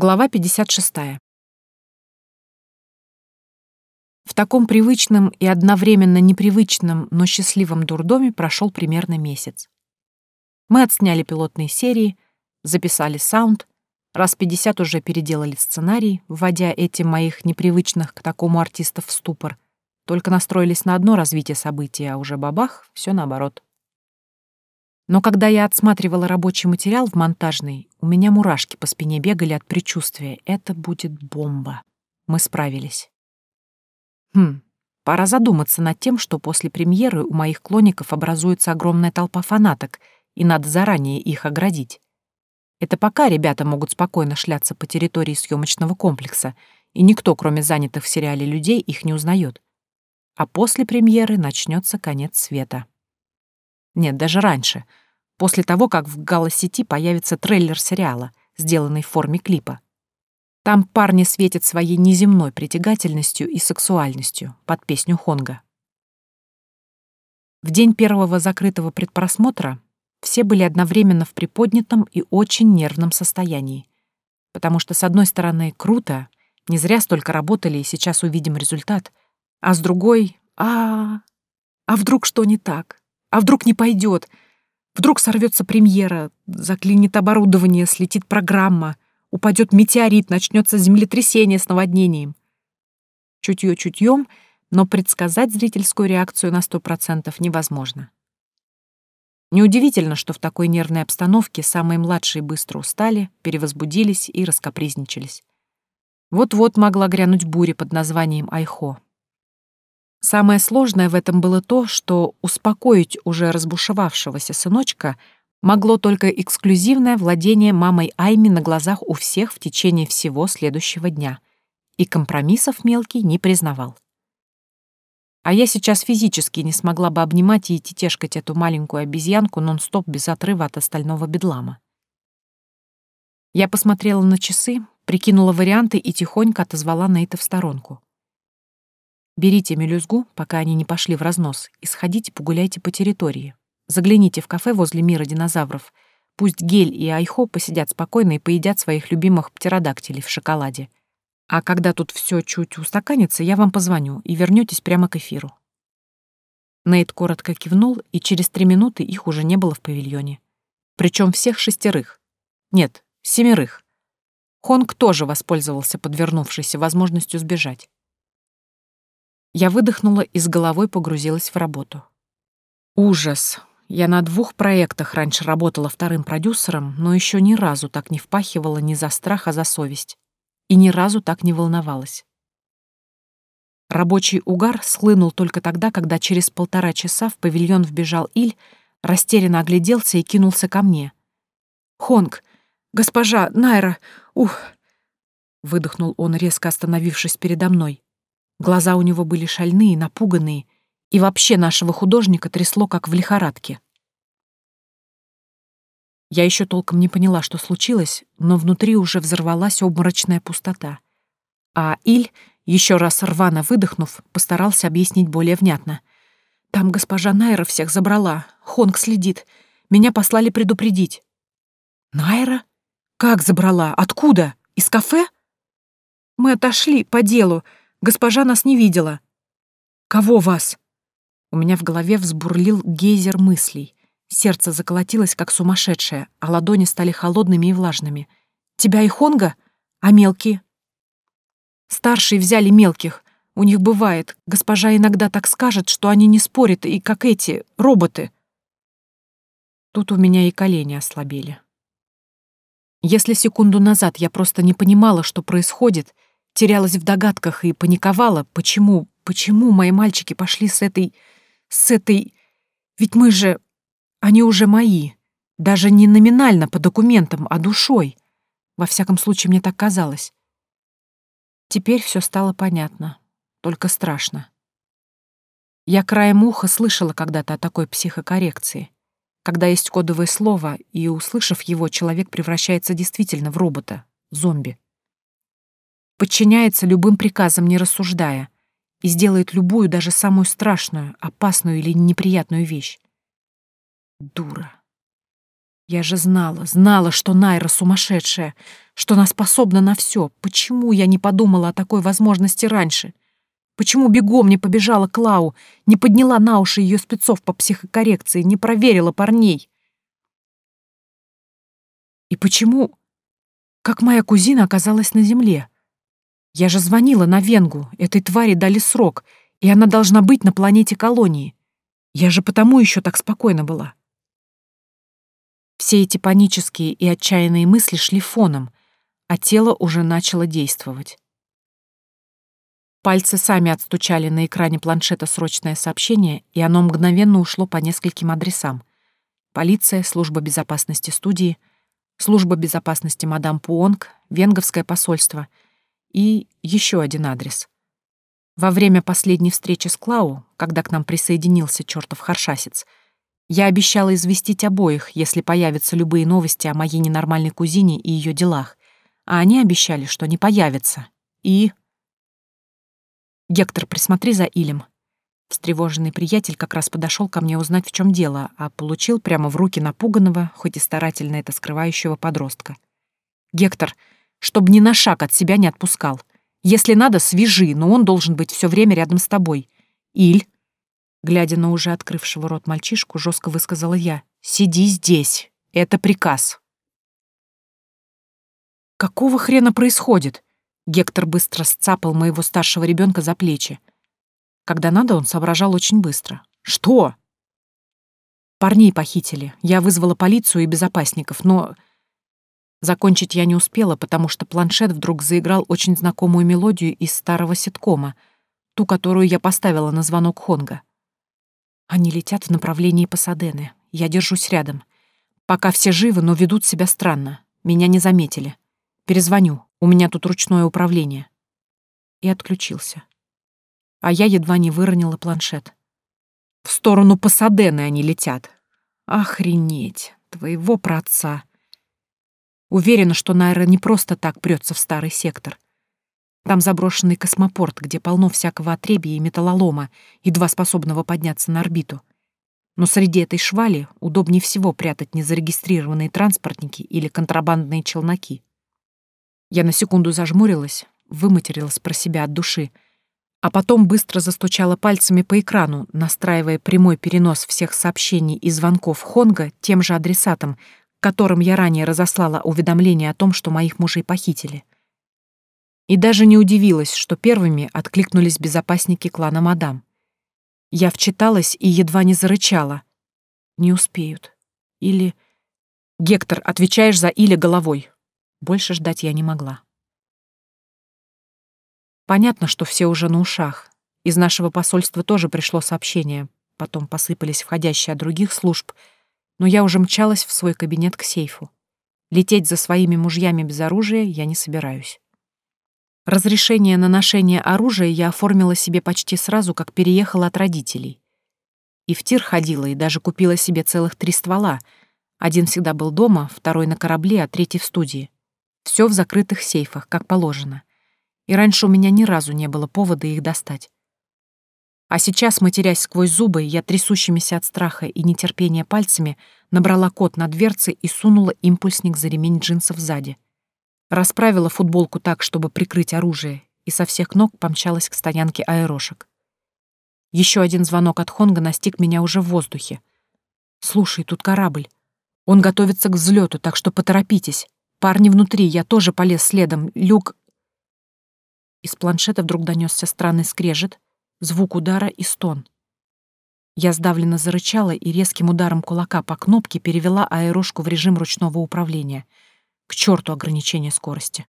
Глава 56. В таком привычном и одновременно непривычном, но счастливом дурдоме прошел примерно месяц. Мы отсняли пилотные серии, записали саунд, раз 50 уже переделали сценарий, вводя эти моих непривычных к такому артистов в ступор. Только настроились на одно развитие событий, а уже бабах, все наоборот. Но когда я отсматривала рабочий материал в монтажной, у меня мурашки по спине бегали от предчувствия. Это будет бомба. Мы справились. Хм, пора задуматься над тем, что после премьеры у моих клоников образуется огромная толпа фанаток, и надо заранее их оградить. Это пока ребята могут спокойно шляться по территории съемочного комплекса, и никто, кроме занятых в сериале людей, их не узнает. А после премьеры начнется конец света. Нет, даже раньше, после того, как в Галло-сети появится трейлер сериала, сделанный в форме клипа. Там парни светят своей неземной притягательностью и сексуальностью под песню Хонга. В день первого закрытого предпросмотра все были одновременно в приподнятом и очень нервном состоянии. Потому что, с одной стороны, круто, не зря столько работали и сейчас увидим результат, а с другой — а, а вдруг что не так? А вдруг не пойдет? Вдруг сорвется премьера, заклинит оборудование, слетит программа, упадет метеорит, начнется землетрясение с наводнением. Чутье чутьем, но предсказать зрительскую реакцию на сто процентов невозможно. Неудивительно, что в такой нервной обстановке самые младшие быстро устали, перевозбудились и раскопризничались. Вот-вот могла грянуть буря под названием Айхо. Самое сложное в этом было то, что успокоить уже разбушевавшегося сыночка могло только эксклюзивное владение мамой Айми на глазах у всех в течение всего следующего дня. И компромиссов мелкий не признавал. А я сейчас физически не смогла бы обнимать и тетешкать эту маленькую обезьянку нон-стоп без отрыва от остального бедлама. Я посмотрела на часы, прикинула варианты и тихонько отозвала Нейта в сторонку. Берите мелюзгу, пока они не пошли в разнос, и сходите погуляйте по территории. Загляните в кафе возле мира динозавров. Пусть Гель и Айхо посидят спокойно и поедят своих любимых птеродактилей в шоколаде. А когда тут все чуть устаканится, я вам позвоню, и вернетесь прямо к эфиру». Нейт коротко кивнул, и через три минуты их уже не было в павильоне. Причем всех шестерых. Нет, семерых. Хонг тоже воспользовался подвернувшейся возможностью сбежать. Я выдохнула и с головой погрузилась в работу. Ужас. Я на двух проектах раньше работала вторым продюсером, но еще ни разу так не впахивала ни за страх, а за совесть. И ни разу так не волновалась. Рабочий угар схлынул только тогда, когда через полтора часа в павильон вбежал Иль, растерянно огляделся и кинулся ко мне. «Хонг! Госпожа! Найра! Ух!» Выдохнул он, резко остановившись передо мной. Глаза у него были шальные, напуганные, и вообще нашего художника трясло, как в лихорадке. Я еще толком не поняла, что случилось, но внутри уже взорвалась обморочная пустота. А Иль, еще раз рвано выдохнув, постарался объяснить более внятно. «Там госпожа Найра всех забрала. Хонг следит. Меня послали предупредить». «Найра? Как забрала? Откуда? Из кафе?» «Мы отошли по делу. Госпожа нас не видела». «Кого вас?» У меня в голове взбурлил гейзер мыслей. Сердце заколотилось, как сумасшедшее, а ладони стали холодными и влажными. «Тебя и Хонга? А мелкие?» «Старшие взяли мелких. У них бывает. Госпожа иногда так скажет, что они не спорят, и как эти, роботы». Тут у меня и колени ослабели. Если секунду назад я просто не понимала, что происходит, терялась в догадках и паниковала, почему, почему мои мальчики пошли с этой... с этой... Ведь мы же... Они уже мои. Даже не номинально по документам, а душой. Во всяком случае, мне так казалось. Теперь все стало понятно, только страшно. Я краем уха слышала когда-то о такой психокоррекции, когда есть кодовое слово, и, услышав его, человек превращается действительно в робота, зомби подчиняется любым приказам, не рассуждая, и сделает любую, даже самую страшную, опасную или неприятную вещь. Дура. Я же знала, знала, что Найра сумасшедшая, что она способна на все. Почему я не подумала о такой возможности раньше? Почему бегом не побежала к Лау, не подняла на уши ее спецов по психокоррекции, не проверила парней? И почему... Как моя кузина оказалась на земле? Я же звонила на Венгу, этой твари дали срок, и она должна быть на планете колонии. Я же потому еще так спокойно была. Все эти панические и отчаянные мысли шли фоном, а тело уже начало действовать. Пальцы сами отстучали на экране планшета срочное сообщение, и оно мгновенно ушло по нескольким адресам. Полиция, служба безопасности студии, служба безопасности мадам Пуонг, венговское посольство и еще один адрес. Во время последней встречи с Клау, когда к нам присоединился чертов харшасец, я обещала известить обоих, если появятся любые новости о моей ненормальной кузине и ее делах, а они обещали, что не появятся. И... «Гектор, присмотри за Илем». Встревоженный приятель как раз подошел ко мне узнать, в чем дело, а получил прямо в руки напуганного, хоть и старательно это скрывающего подростка. «Гектор, чтобы ни на шаг от себя не отпускал. Если надо, свяжи, но он должен быть все время рядом с тобой. Иль, глядя на уже открывшего рот мальчишку, жестко высказала я, сиди здесь. Это приказ. Какого хрена происходит? Гектор быстро сцапал моего старшего ребенка за плечи. Когда надо, он соображал очень быстро. «Что?» «Парней похитили. Я вызвала полицию и безопасников, но...» Закончить я не успела, потому что планшет вдруг заиграл очень знакомую мелодию из старого ситкома, ту, которую я поставила на звонок Хонга. Они летят в направлении Пасадены. Я держусь рядом. Пока все живы, но ведут себя странно. Меня не заметили. Перезвоню. У меня тут ручное управление. И отключился. А я едва не выронила планшет. В сторону Пасадены они летят. Охренеть. Твоего праотца. Уверена, что Найра не просто так прется в старый сектор. Там заброшенный космопорт, где полно всякого отребия и металлолома, едва способного подняться на орбиту. Но среди этой швали удобнее всего прятать незарегистрированные транспортники или контрабандные челноки. Я на секунду зажмурилась, выматерилась про себя от души, а потом быстро застучала пальцами по экрану, настраивая прямой перенос всех сообщений и звонков Хонга тем же адресатом, которым я ранее разослала уведомление о том, что моих мужей похитили. И даже не удивилась, что первыми откликнулись безопасники клана Мадам. Я вчиталась и едва не зарычала. Не успеют. Или... «Гектор, отвечаешь за Иля головой». Больше ждать я не могла. Понятно, что все уже на ушах. Из нашего посольства тоже пришло сообщение. Потом посыпались входящие от других служб. Но я уже мчалась в свой кабинет к сейфу. Лететь за своими мужьями без оружия я не собираюсь. Разрешение на ношение оружия я оформила себе почти сразу, как переехала от родителей. И в тир ходила, и даже купила себе целых три ствола. Один всегда был дома, второй на корабле, а третий в студии. Все в закрытых сейфах, как положено. И раньше у меня ни разу не было повода их достать. А сейчас, матерясь сквозь зубы, я трясущимися от страха и нетерпения пальцами набрала код на дверце и сунула импульсник за ремень джинсов сзади. Расправила футболку так, чтобы прикрыть оружие, и со всех ног помчалась к стоянке аэрошек. Еще один звонок от Хонга настиг меня уже в воздухе. «Слушай, тут корабль. Он готовится к взлету, так что поторопитесь. Парни внутри, я тоже полез следом. Люк...» Из планшета вдруг донесся странный скрежет, звук удара и стон. Я сдавленно зарычала и резким ударом кулака по кнопке перевела аэрошку в режим ручного управления — к черту ограничение скорости.